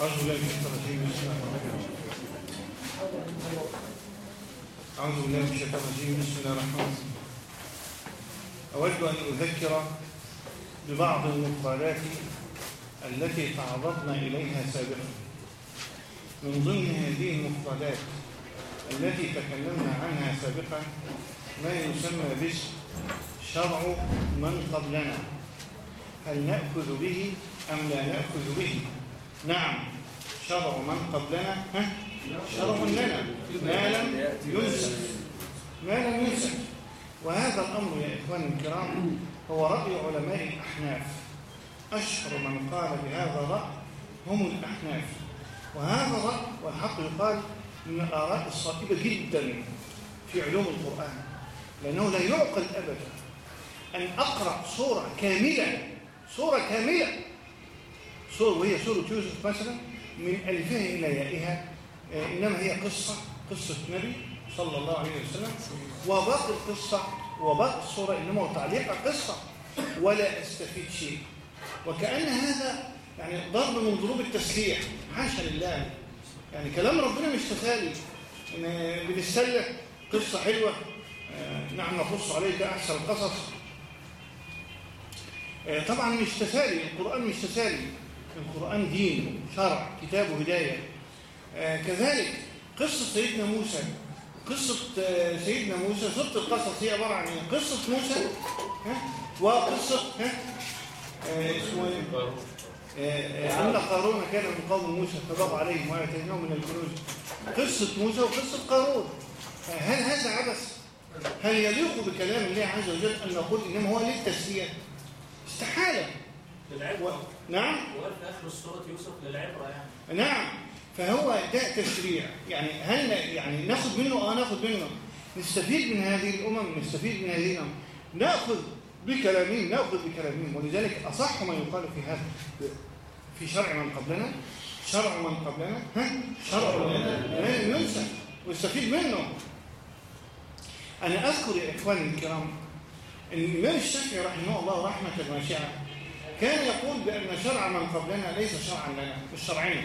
أعوذ بالله من الشيطان الرجيم أعوذ بالله من الشيطان الرجيم بسم الله الرحمن الرحيم أود أن أذكر ببعض المقالات التي تعرضنا إليها سابقا. من ضمن هذه المقالات التي تكلمنا عنها سابقا ما يسمى باسم شرع من قبلنا. هل نأخذ به أم لا نأخذ به؟ نعم. شرع من قبلنا. ها؟ شرع لنا. ما لم ينسخ. ما لم ينسخ. وهذا الأمر يا إخواني الكرام هو رأي علماء الأحناف. أشهر من قال بهذا الرأي هم الأحناف. وهذا الرأي والحق يقال من الآراء الصائبة جدا في علوم القرآن. لأنه لا يعقل أبدا أن أقرأ صورة كاملة. صورة كاملة. صورة وهي سورة يوسف مثلا من ألفها إلى يائها. إنما هي قصة قصة نبي صلى الله عليه وسلم. وباقي القصة وباقي الصورة إنما هو تعليق قصة ولا أستفيد شيء. وكأن هذا يعني ضرب من ضروب التسليح. حاشا لله. يعني كلام ربنا مش تسالي إن بنستلح قصة حلوة. نحن نقص عليك أحسن القصص. طبعا مش تسالي القرآن مش تسالي. القرآن دين شرع كتاب هداية كذلك قصة سيدنا موسى قصة سيدنا موسى سورة القصص هي عبارة عن إيه؟ قصة موسى؟ وقصة ها؟ اسمه إيه؟ أن قارون كان من قوم موسى فبغى عليهم وآتيناه من الكنوز قصة موسى وقصة قارون هل هذا عبث؟ هل يليق بكلام الله عز وجل أن نقول إنما هو للتسلية؟ استحالة للعبرة. نعم. وقال في آخر سورة يوسف للعبرة يعني. نعم. فهو ده تشريع. يعني هل يعني ناخد منه؟ آه ناخد منه. نستفيد من هذه الأمم؟ نستفيد من هذه الأمم. نأخذ بكلامهم نأخذ بكلامهم. ولذلك أصح ما يقال في هذا في شرع من قبلنا. شرع من قبلنا. ها؟ شرع لا ينسى ويستفيد منه. أنا أذكر يا إخواني الكرام إن الإمام الشافعي رحمه الله رحمة واسعه كان يقول بأن شرع من قبلنا ليس شرعا لنا مش شرعنا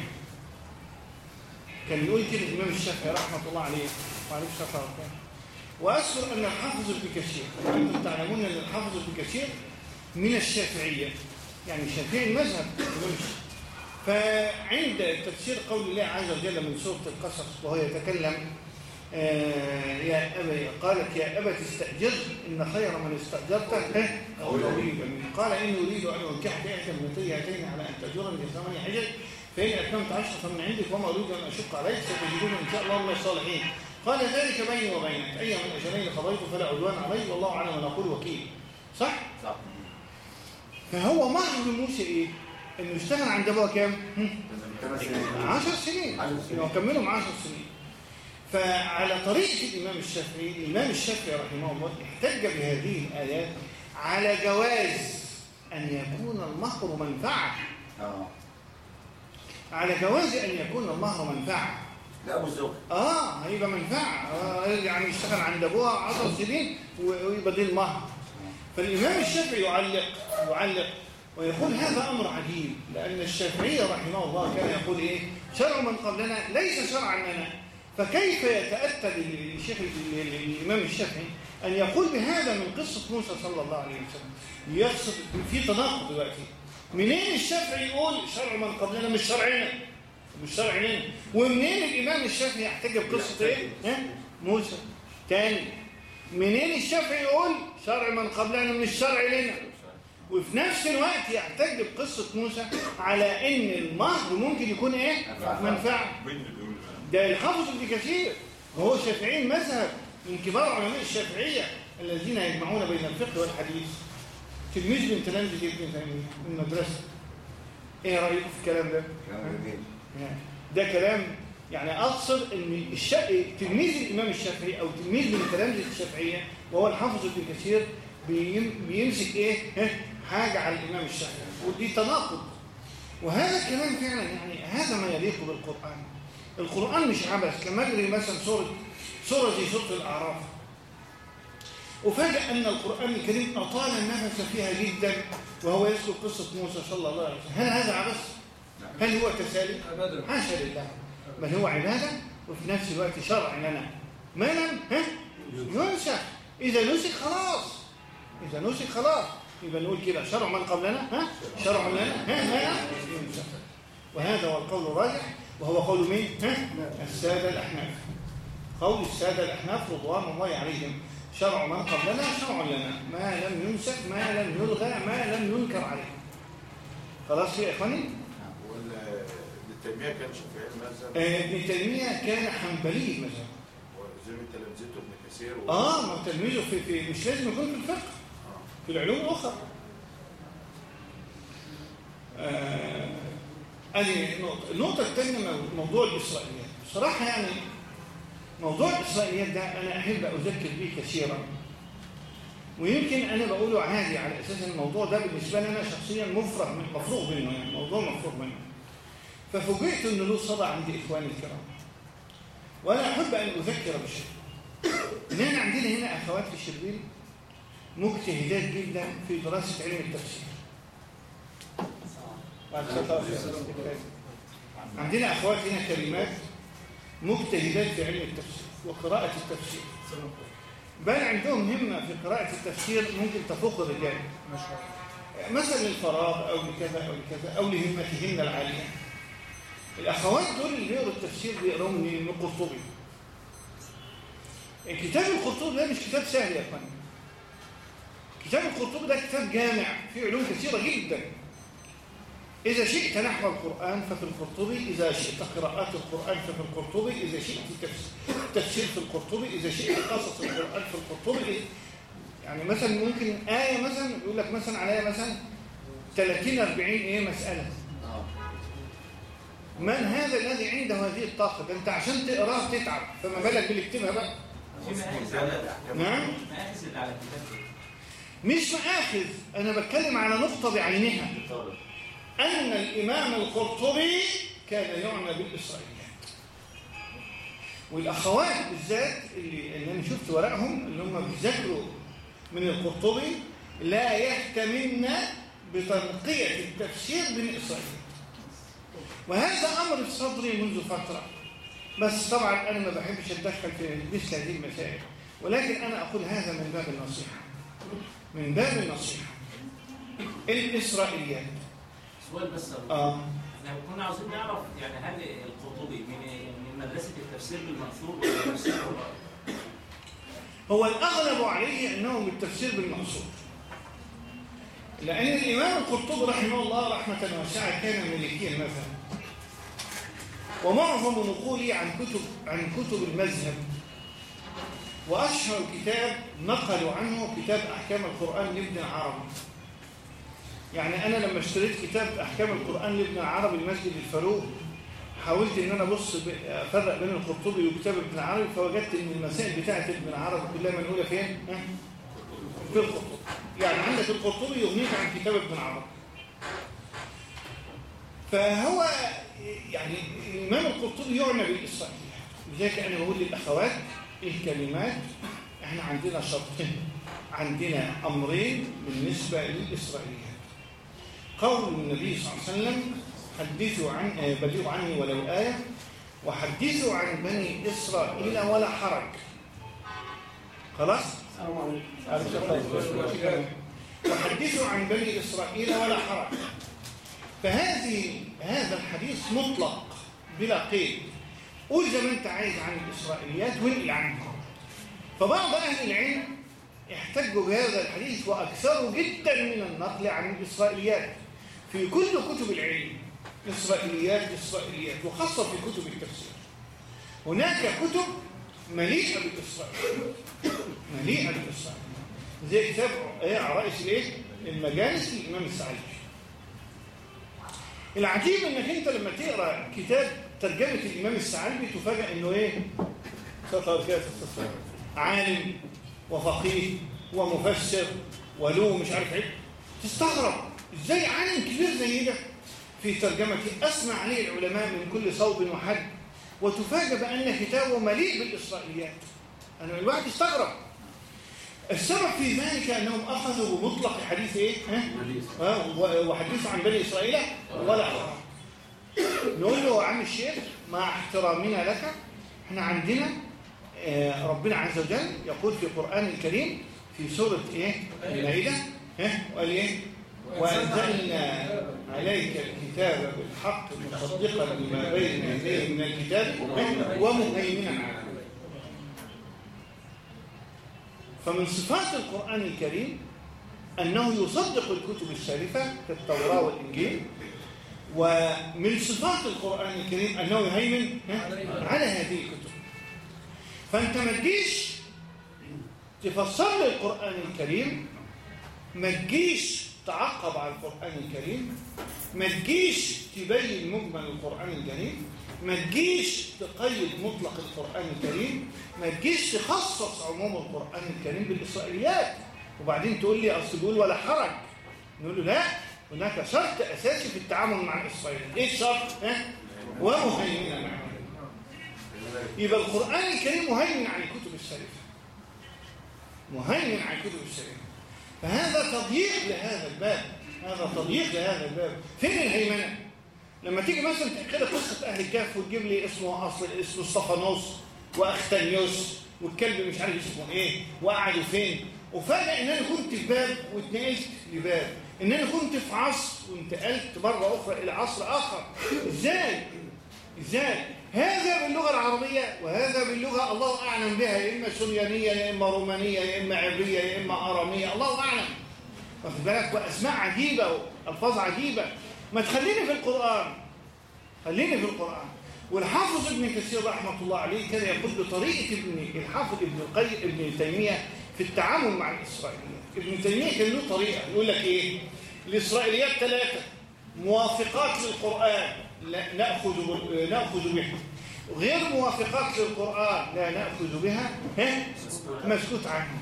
كان يقول كده الإمام الشافعي رحمة الله عليه. وعليه الشافعي وأذكر أن الحافظ ابن كثير وأنتم تعلمون أن الحافظ ابن كثير من الشافعية يعني الشافعي المذهب. فعند تفسير قول الله عز وجل من سورة القصص وهو يتكلم يا أبا قالت يا أبا تستأجر إن خير من استأجرته. قوي قال إني أريد أن أنكحك إحدى ابنتي هاتين على أن تأجرني بثمانية حجج فإن أتممت عشرة من عندك وما أريد أن أشق عليك ستجدون إن شاء الله من الصالحين. قال ذلك بيني وبينك. أي من أجلين قضيت فلا عدوان علي والله أعلم ما نقول وكيل. صح؟ صح. فهو مهر موسى إيه؟ إنه اشتغل عند أبوه كام؟ 10 سنين. إنه كملهم 10 سنين. فعلى طريقة الإمام الشافعي الإمام الشافعي رحمه الله احتج بهذه الآيات على جواز أن يكون المهر منفعة. آه. على جواز أن يكون المهر منفعة. لا أبو الزوج. آه هيبقى منفعة. آه يعني يشتغل عند أبوها 10 سنين ويبقى دي المهر. فالإمام الشافعي يعلق يعلق ويقول هذا أمر عجيب لأن الشافعي رحمه الله كان يقول إيه؟ شرع من قبلنا ليس شرعا لنا. فكيف يتأتى للشيخ الإمام الشافعي أن يقول بهذا من قصة موسى صلى الله عليه وسلم؟ يقصد في تناقض دلوقتي. منين الشافعي يقول شرع من قبلنا؟ مش شرعنا. مش شرع لنا ومنين الإمام الشافعي يحتج بقصة إيه؟ موسى. تاني. منين الشافعي يقول شرع من قبلنا؟ مش شرع لنا. وفي نفس الوقت يحتج بقصة موسى على إن المهر ممكن يكون إيه؟ منفعة ده الحافظ ابن كثير وهو شافعي المذهب من كبار علماء الشافعية الذين يجمعون بين الفقه والحديث تلميذ من تلامذة ابن تيمية من المدرسة إيه رأيكم في الكلام ده؟ كلام جميل ده كلام يعني أقصد إن الشا... تلميذ الإمام الشافعي أو تلميذ من تلامذة الشافعية وهو الحافظ ابن كثير بيم... بيمسك إيه؟ حاجة على الإمام الشافعي ودي تناقض. وهذا كلام فعلا يعني هذا ما يليق بالقرآن. القرآن مش عبث. لما أجري مثلا سورة سورة زي سورة الأعراف. وفاجأ أن القرآن الكريم أطال النفس فيها جدا وهو يذكر قصة موسى صلى الله عليه وسلم. هل هذا عبث؟ هل هو تسالي؟ أبدا. حاشا لله. بل هو عبادة وفي نفس الوقت شرع لنا. ما لم؟ ها؟ ينسخ إذا نسخ خلاص. إذا نسخ خلاص. يبقى نقول كده شرع من قبلنا؟ ها؟ شرع لنا ها؟ ينسخ وهذا هو القول الراجح وهو قول مين؟ ها؟ السادة الأحناف. قول السادة الأحناف رضوان الله عليهم. شرع من قبلنا شرع لنا. ما لم ينسخ ما لم يلغى ما لم ينكر عليه. خلاص يا إخواني؟ ولا التنمية كان شافعي المذهب. آه، ابن تيمية كان حنبلي المذهب. وزي ما تلامذته ابن كثير. آه ما تلميذه في, في مش لازم يكون في الفقه. في العلوم الأخرى. آه ادي نقطة. النقطة الثانية مو- موضوع الإسرائيليات. بصراحة يعني موضوع الإسرائيليات ده أنا أحب أذكر به كثيرا. ويمكن أنا بقوله عادي على أساس إن الموضوع ده بالنسبة لي أنا شخصيا مفرغ من مفروغ منه يعني موضوع مفروغ منه. ففوجئت إن له صدى عند إخواني الكرام. وأنا أحب أن أذكر بشيء. إن إحنا عندنا هنا أخوات في الشربين مجتهدات جدا في دراسة علم التفسير. عندنا أخوات هنا كلمات مجتهدات في علم التفسير وقراءة التفسير. بل عندهم همة في قراءة التفسير ممكن تفوق الرجال. مثلا للفراغ أو لكذا أو لكذا أو لهمتهن العالية. الأخوات دول اللي بيقروا التفسير بيقرأوا من القرطبي كتاب القرطبي ده مش كتاب سهل يا أخوان. كتاب القرطبي ده كتاب جامع فيه علوم كثيرة جدا. إذا شئت نحو القرآن ففي القرطبي إذا شئت قراءات القرآن ففي القرطبي إذا شئت تفس- تفسير في القرطبي إذا شئت قصص القرآن في القرطبي يعني مثلا ممكن آية مثلا يقول لك مثلا على آية مثلا 30 40 إيه مسألة. من هذا الذي عنده هذه الطاقة؟ ده أنت عشان تقرأه تتعب. فما بالك باللي يكتبها بقى نعم مآخذ اللي على الكتاب. ده. مش مآخذ أنا بتكلم على نقطة بعينها. أن الإمام القرطبي كان يعنى بالإسرائيليات والأخوات بالذات اللي, اللي أنا شفت ورقهم اللي هم بيذاكروا من القرطبي لا يهتمن بتنقية التفسير بالإسرائيليات وهذا أمر في صدري منذ فترة. بس طبعا أنا ما بحبش أتدخل في مثل هذه المسائل. ولكن أنا أقول هذا من باب النصيحة. من باب النصيحة. الإسرائيليات سؤال بس. آه. إحنا كنا عاوزين نعرف يعني هل القرطبي من من مدرسة التفسير بالمنثور ولا التفسير؟ هو الأغلب عليه أنه بالتفسير بالمقصود لأن الإمام القرطبي رحمه الله رحمة واسعة كان ملكيا مثلا. ومعظم نقولي عن كتب عن كتب المذهب. وأشهر كتاب نقلوا عنه كتاب أحكام القرآن لابن عربي يعني أنا لما اشتريت كتاب أحكام القرآن لابن عربي المسجد الفاروق حاولت إن أنا أبص أفرق بين القرطبي وكتاب ابن عربي فوجدت إن المسائل بتاعه ابن عربي كلها منقولة فين؟ في القرطبي. يعني عندك القرطبي يغنيك عن كتاب ابن عربي فهو يعني الامام القرطبي يعنى بالاسرائيليات لذلك أنا بقول للأخوات الكلمات إحنا عندنا شرطين عندنا أمرين بالنسبة للاسرائيليات قول النبي صلى الله عليه وسلم حدثوا عن آه، بلغوا عني ولو آية وحدثوا عن بني إسرائيل ولا حرج. خلاص؟ وحدثوا عن بني إسرائيل ولا حرج. فهذه هذا الحديث مطلق بلا قيد. قول زي ما انت عايز عن الإسرائيليات وانقل عنها فبعض أهل العلم احتجوا بهذا الحديث وأكثروا جدا من النقل عن الإسرائيليات. في كل كتب العلم إسرائيليات إسرائيليات وخاصة في كتب التفسير. هناك كتب مليئة بالإسرائيليات مليئة بالإسرائيليات. زي كتاب إيه عرائس الإيه؟ المجالس للإمام السعيد العجيب إنك أنت لما تقرأ كتاب تفاجئ إنه إيه؟ سطر كده سطر. عالم وفقيه ومفسر وله مش عارف إيه. تستغرب إزاي عالم كبير زي ده؟ في ترجمته اثنى عليه العلماء من كل صوب وحد وتفاجئ بأن كتابه مليء بالإسرائيليات. أنا الواحد يستغرب. السبب في ذلك أنهم أخذوا بمطلق حديث إيه؟ ها؟ ها؟ و- وحدثوا عن بني إسرائيل؟ ولا حرج نقول له يا عم الشيخ مع احترامنا لك إحنا عندنا آه، ربنا عز وجل يقول في القرآن الكريم في سورة إيه؟ المائدة ها وقال إيه؟ وأنزلنا عليك الكتاب بالحق مصدقا لما بين يديه من الكتاب ها؟ ومهيمنا عليه فمن صفات القرآن الكريم أنه يصدق الكتب الشريفة كالتوراة والإنجيل ومن صفات القرآن الكريم أنه يهيمن؟ على هذه الكتب. فأنت ما تجيش تفسر لي القرآن الكريم ما تجيش تعقب على القرآن الكريم ما تجيش تبين مجمل القرآن الكريم ما تجيش تقيد مطلق القرآن الكريم ما تجيش تخصص عموم القرآن الكريم بالإسرائيليات. وبعدين تقول لي أصل بيقول ولا حرج. نقول له لا. هناك شرط أساسي في التعامل مع الإسرائيل إيه الشرط؟ ها؟ ومهيمنا معه يبقى القرآن الكريم مهيمن على الكتب الشريفة. مهيمن على الكتب الشريفة. فهذا تضييق لهذا الباب. هذا تضييق لهذا الباب. فين الهيمنة؟ لما تيجي مثلا كده قصة أهل الكهف وتجيب لي اسمه أصل اسمه صفانوس وأختنيوس والكلب مش عارف اسمه إيه وقعدوا فين؟ وفجأة إن أنا كنت في باب واتنقلت لباب إن أنا كنت في عصر وانتقلت مرة أخرى إلى عصر آخر. إزاي؟ إزاي؟ هذا باللغة العربية وهذا باللغة الله أعلم بها يا إما سريانية يا إما رومانية يا إما عبرية يا إما أرامية. الله أعلم. واخد بالك؟ وأسماء عجيبة وألفاظ عجيبة. ما تخليني في القرآن. خليني في القرآن. والحافظ ابن كثير رحمة الله عليه كان يقول بطريقة ابن الحافظ ابن القيم ابن تيمية في التعامل مع الإسرائيليات ابن تيمية كان له طريقة يقول لك إيه؟ الإسرائيليات ثلاثة موافقات للقرآن لا نأخذ نأخذ بها. غير موافقات للقرآن لا نأخذ بها ها؟ مسكوت عنها.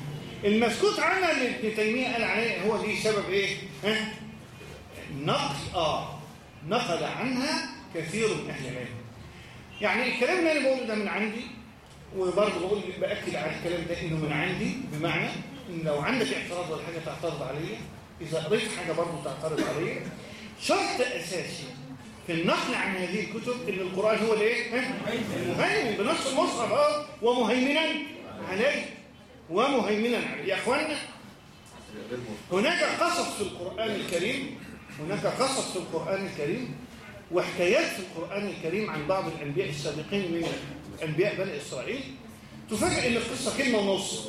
المسكوت عنها اللي ابن تيمية قال عليه هو دي سبب إيه؟ ها؟ نقل آه نقل عنها كثير من أهل العلم. يعني الكلام اللي أنا بقوله ده من عندي وبرضه بقول بأكد على الكلام ده إنه من عندي بمعنى إن لو عندك اعتراض ولا حاجة تعترض عليا إذا قريت حاجة برضه تعترض عليا. شرط أساسي في النقل عن هذه الكتب إن القرآن هو الإيه؟ المهيمن بنص المصحف آه ومهيمنا عليه ومهيمنا عليه. يا اخوانا هناك قصص في القرآن الكريم هناك قصص في القرآن الكريم وحكايات في القرآن الكريم عن بعض الأنبياء السابقين من أنبياء بني إسرائيل تفاجئ إن القصة كلمة ونص.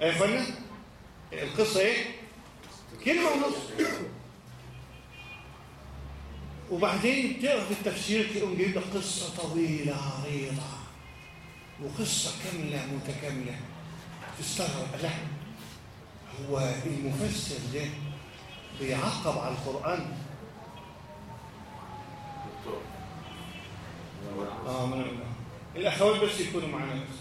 يا اخوانا القصة إيه؟ كلمة ونص. وبعدين تقرأ في التفسير تقوم جايب لك قصة طويلة عريضة وقصة كاملة متكاملة. تستغرب لا هو المفسر ده بيعقب على القرآن. أنا- الاخوات بس يكونوا معانا بس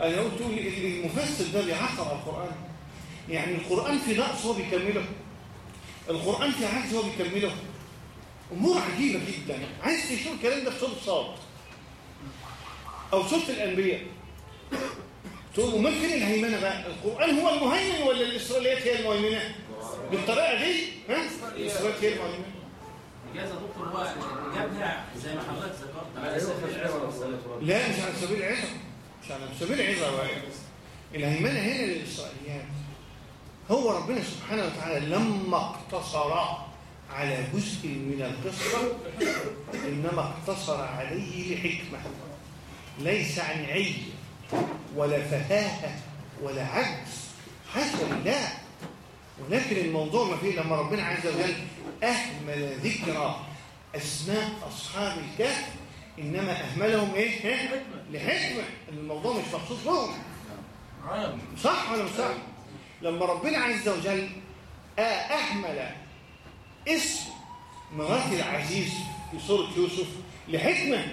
أنا قلت المفسر ده بيعقب على القرآن. يعني القرآن في نقص هو بيكمله. القرآن في عجز هو بيكمله. أمور عجيبة جدا. عايز تشوف الكلام ده في سوره صاد أو سوره الأنبياء. تقول امال فين الهيمنة بقى؟ القرآن هو المهيمن ولا الإسرائيليات هي المهيمنة؟ بالطريقة دي؟ ها؟ الإسرائيليات هي المهيمنة. يا دكتور هو جابها زي ما حضرتك ذكرت. على سبيل العزة والسلام لا مش على سبيل العظة مش على سبيل العظة بقى. الهيمنة هنا للإسرائيليات هو ربنا سبحانه وتعالى لما اقتصر على جزء من القصة إنما اقتصر عليه لحكمة. ليس عن عي ولا فهاهة ولا عجز. حاشا لله ولكن الموضوع ما فيه لما ربنا عز وجل أهمل ذكر أسماء أصحاب الكهف إنما أهملهم إيه؟ ها؟ لحكمة الموضوع مش مخصوص لهم صح ولا مش صح؟ لما ربنا عز وجل آه أهمل اسم مرات العزيز في سورة يوسف لحكمة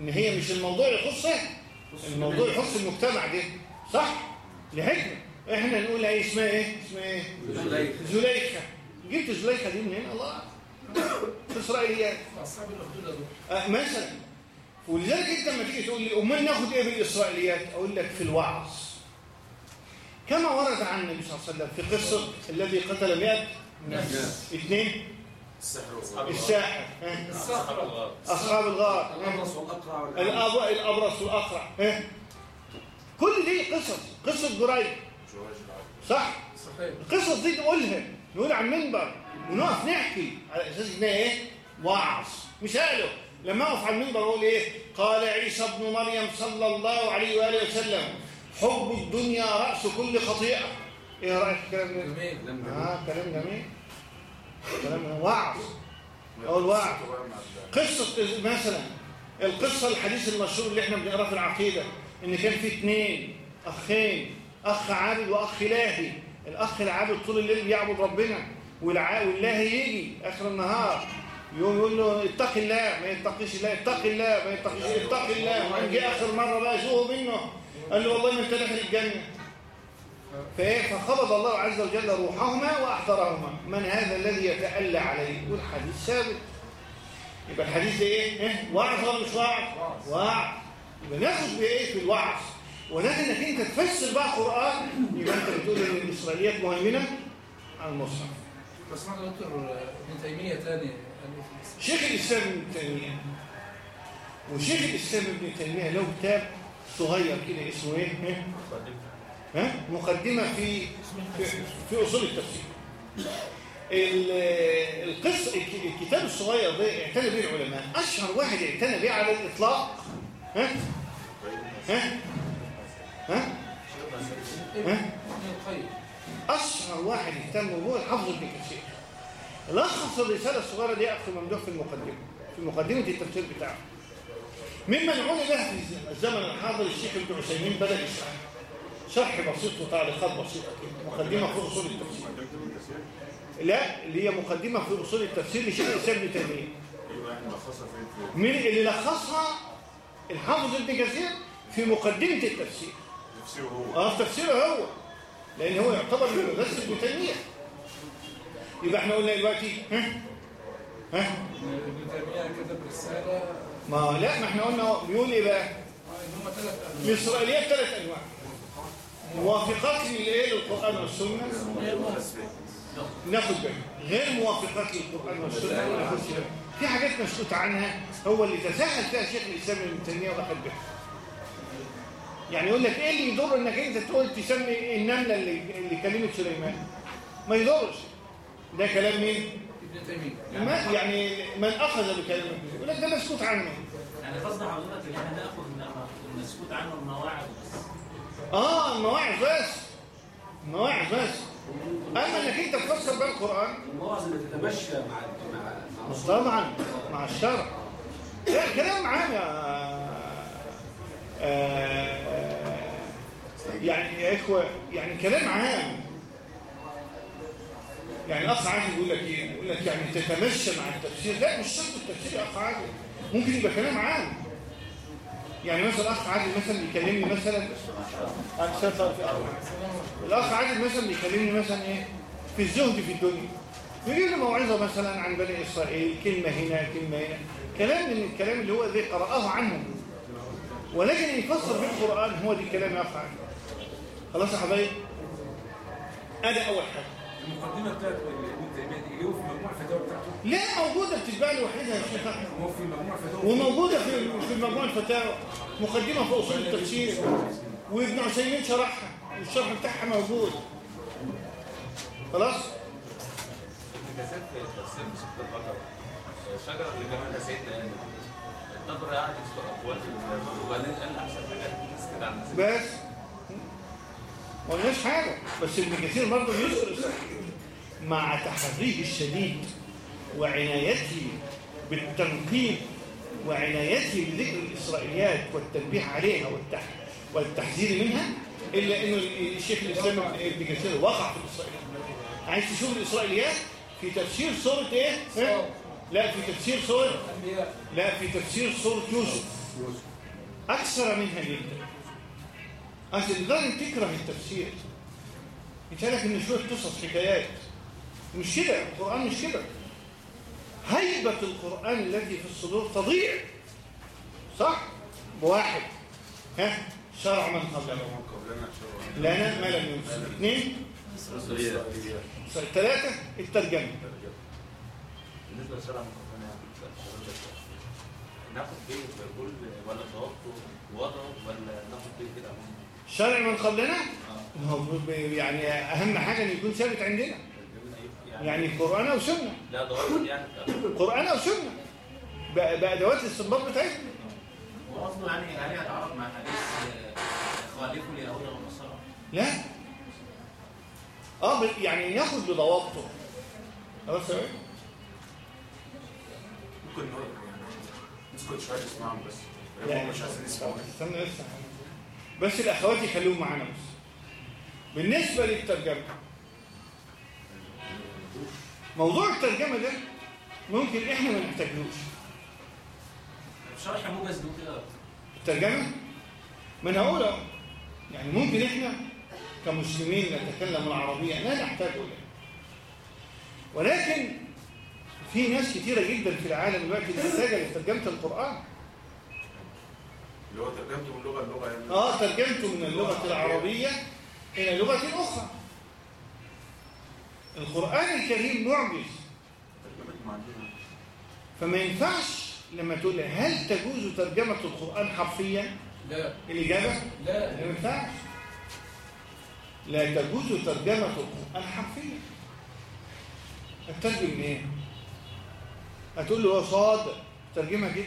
إن هي مش الموضوع يخصها الموضوع يخص المجتمع ده صح؟ لحكمة إحنا نقول إيه؟ اسمها إيه؟ اسمها إيه؟ زليخة. جبت زليخة دي منين؟ الله. في إسرائيليات. أصحاب الأخدود آه، مثلا. ولذلك أنت لما تيجي تقول لي أمال ناخد إيه بالإسرائيليات؟ أقول لك في الوعظ. كما ورد عن النبي صلى الله عليه وسلم في قصة الذي قتل 100 نفس اثنين. السحر. الساحر. أصحاب الغار. والأقرع. والأعمى. الأب- الأبرص والأقرع. ها؟ كل دي قصص. قصة جريج. صح؟ صحيح. القصص دي نقولها نقول على المنبر ونقف نحكي على أساس انها إيه؟ وعظ. مش قالوا لما أقف على المنبر أقول إيه؟ قال عيسى ابن مريم صلى الله عليه وآله وسلم حب الدنيا رأس كل خطيئة. إيه رأيك في الكلام ده؟ جميل. آه كلام جميل. كلام وعظ. أقول وعظ. ال- قصة مثلا القصة الحديث المشهور اللي إحنا بنقراه في العقيدة إن كان في اثنين أخين أخ عابد وأخ لاهي الأخ العابد طول الليل بيعبد ربنا واللاهي يجي آخر النهار. يقوم يقول له اتق الله ما يتقيش الله اتق الله ما يتقيش اتق الله. وقام جه آخر مرة بقى شوه منه. قال له والله ما انت داخل الجنة. فإيه؟ فقبض الله عز وجل روحهما وأحضرهما. من هذا الذي يتألى عليه؟ والحديث ثابت. يبقى الحديث إيه؟ إيه؟ وعظ ولا مش وعظ؟ وعظ. يبقى ناخد بإيه؟ في الوعظ. ولكن انك انت تفسر بقى قرآن يبقى أنت بتقول إن الإسرائيليات مهيمنه على المصحف بس معنا دكتور ابن تيمية تاني ألف الإسلام. شيخ الإسلام ابن تيمية وشيخ الإسلام ابن تيمية له كتاب صغير كده اسمه إيه؟ إيه؟ ها؟ مقدمة في في, في أصول التفسير ال- القصة الك- الكتاب الصغير ده اعتنى به العلماء أشهر واحد اعتنى به على الإطلاق ها ها ها؟ ها؟ ابن القيم أشهر واحد اهتم هو الحافظ ابن كثير لخص الرساله الصغيره دي أخي ممدوح في المقدمة. في مقدمه التفسير بتاعه. ممن عني له في الزمن الحاضر الشيخ ابن عثيمين بدأ يشرح. شرح بسيط وتعليقات بسيطة كده. مقدمة في أصول التفسير. لا اللي هي مقدمة في أصول التفسير لشيخ الإسلام ابن تيمية. من اللي لخصها الحافظ ابن كثير في مقدمة التفسير. تفسيره هو. آه في تفسيره هو. لأن هو يعتبر من مدرسه ابن تيمية. يبقى إحنا قلنا دلوقتي ها؟ ها؟ ابن كتب رسالة. ما لا ما إحنا قلنا بيقول إيه بقى؟ آه، هم ثلاث أنواع. الإسرائيليات ثلاث أنواع. موافقات للايه للقران والسنة. ناخد بالنا غير موافقات للقرآن والسنة. بالنا في حاجات مسكوت عنها. هو اللي تساهل فيها شيخ الإسلام ابن تيمية واخد بالها يعني يقول لك إيه اللي يضر إنك أنت تقول تسمي النملة اللي اللي كلمت سليمان؟ ما يضرش. ده كلام مين؟ ما يعني من أخذ بكلامه يقول لك ده مسكوت عنه. يعني قصد حضرتك إن إحنا ناخد من المسكوت عنه المواعظ بس. آه المواعظ بس. المواعظ بس. أما إنك أنت تفسر بقى القرآن. المواعظ اللي تتمشى مع مع طبعا مع الشرع. لا كلام عام يا آه، يعني يا إخوة يعني كلام عام. يعني الأخ عادل يقول لك إيه؟ يقول لك يعني تتمشى مع التفسير. لا مش شرط التفسير يا أخ عادل. ممكن يبقى كلام عام. يعني مثلا اخ عادل مثلا بيكلمني مثلا. الأخ عادل مثلا بيكلمني مثلا إيه؟ في الزهد في الدنيا. يجيب لي موعظة مثلا عن بني إسرائيل كلمة هنا كلمة هنا. كلام من الكلام اللي هو زي قرأه عنهم. ولكن يفسر بالقرآن هو دي الكلام يا أخ عادل. خلاص يا حبايبي أدي أول حاجة. المقدمة بتاعت ابن تيمية اللي هو في مجموع الفتاوى بتاعته. لا موجودة بتتباع لوحدها يا شيخ أحمد. هو في مجموع الفتاوى وموجودة في في مجموعة الفتاوى. مقدمة في أصول التفسير. وابن عثيمين شرحها والشرح بتاعها موجود. خلاص؟ تفسير اللي سيدنا النبر وبعدين قال أحسن حاجات الناس كده عن. بس. ما قلناش حاجة. بس ابن كثير برضه الصحيح. مع تحريه الشديد وعنايته بالتنقيب وعنايته بذكر الإسرائيليات والتنبيه عليها والتح والتحذير منها إلا إنه الشيخ الإسلام ابن كثير وقع في الإسرائيليات. عايز تشوف الإسرائيليات؟ في تفسير سورة إيه؟ لا في تفسير الأنبياء لا في تفسير سورة يوسف. أكثر منها جدا. أنت لدرجة تكره التفسير. يتهيألك إن شوية قصص حكايات. مش كده؟ القرآن مش كده. هيبة القرآن الذي في الصدور تضيع. صح؟ بواحد. ها؟ شرع من قبلنا قبلنا شرع. لنا ما لم ينسى. اثنين. ثلاثة. الترجمة. للشرع المقرن يعني حضرتك ناخد بيه بكل ولا ضوابطه ووضعه ولا ناخد بيه كده. الشرع من قبلنا؟ آه يعني أهم حاجة ان يكون ثابت عندنا. يعني يعني قرآن أو سنة. لا ضوابط يعني. قرآن أو سنة. بأ- بأدوات الاستنباط بتاعتنا. وقصده يعني هل يتعارض مع حديث آه، خالفوا اليهود والنصارى؟ لا. آه يعني ياخد بضوابطه. خلاص يا ولد؟ ممكن نقول يعني نسكت شوية نسمعهم بس. لا. هم مش عايزين يسمعوا استنى بس بس الأخوات يخلوهم معانا بس. بالنسبة للترجمة. موضوع الترجمة ده ممكن إحنا ما نحتاجلوش شرح موجز كده الترجمة؟ ما أنا هقول. يعني ممكن إحنا كمسلمين نتكلم العربية لا نحتاج اليه ولكن في ناس كثيره جدا في العالم دلوقتي محتاجه لترجمة القرآن. اللي هو ترجمته من لغة لغة يعني. آه ترجمته من اللغة العربية إلى لغة أخرى. القرآن الكريم معجز. فما ينفعش لما تقول هل تجوز ترجمة القرآن حرفيا؟ لا. الإجابة؟ لا. ما ينفعش. لا تجوز ترجمة القرآن حرفيا. هتترجم إيه؟ هتقول له هو صاد ترجمها كده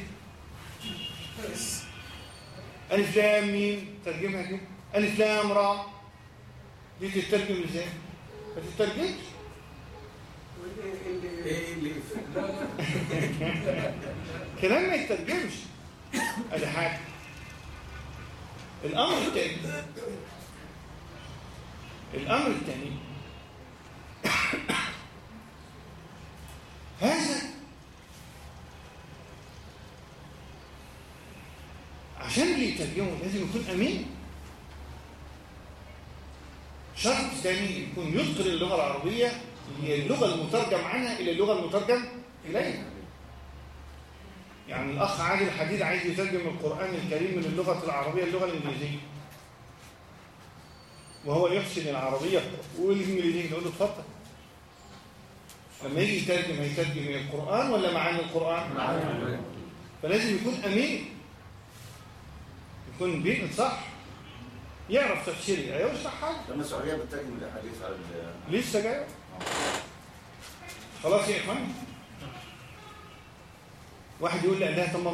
ألف لام ميم ترجمها كده. ألف لام را. دي تترجم إزاي؟ ما تترجمش. كلام ما يترجمش. أدي حاجة. الأمر الثاني الأمر الثاني هذا عشان اللي يترجمه لازم يكون أمين. شرط ثاني يكون يتقن اللغة العربية اللي هي اللغة المترجم عنها إلى اللغة المترجم اليها يعني الأخ عادل حديد عايز يترجم القرآن الكريم من اللغة العربية للغة الإنجليزية. وهو يحسن العربية والإنجليزية. نقول له اتفضل. لما يجي يترجم هيترجم من القرآن ولا معاني القرآن؟ فلازم يكون أمين. يكون بيئن صح؟ يعرف تفسيرها هيوسع حاجة لما السعودية بتترجم الأحاديث على لسه جاي خلاص يا إخوان. واحد يقول لي لا طب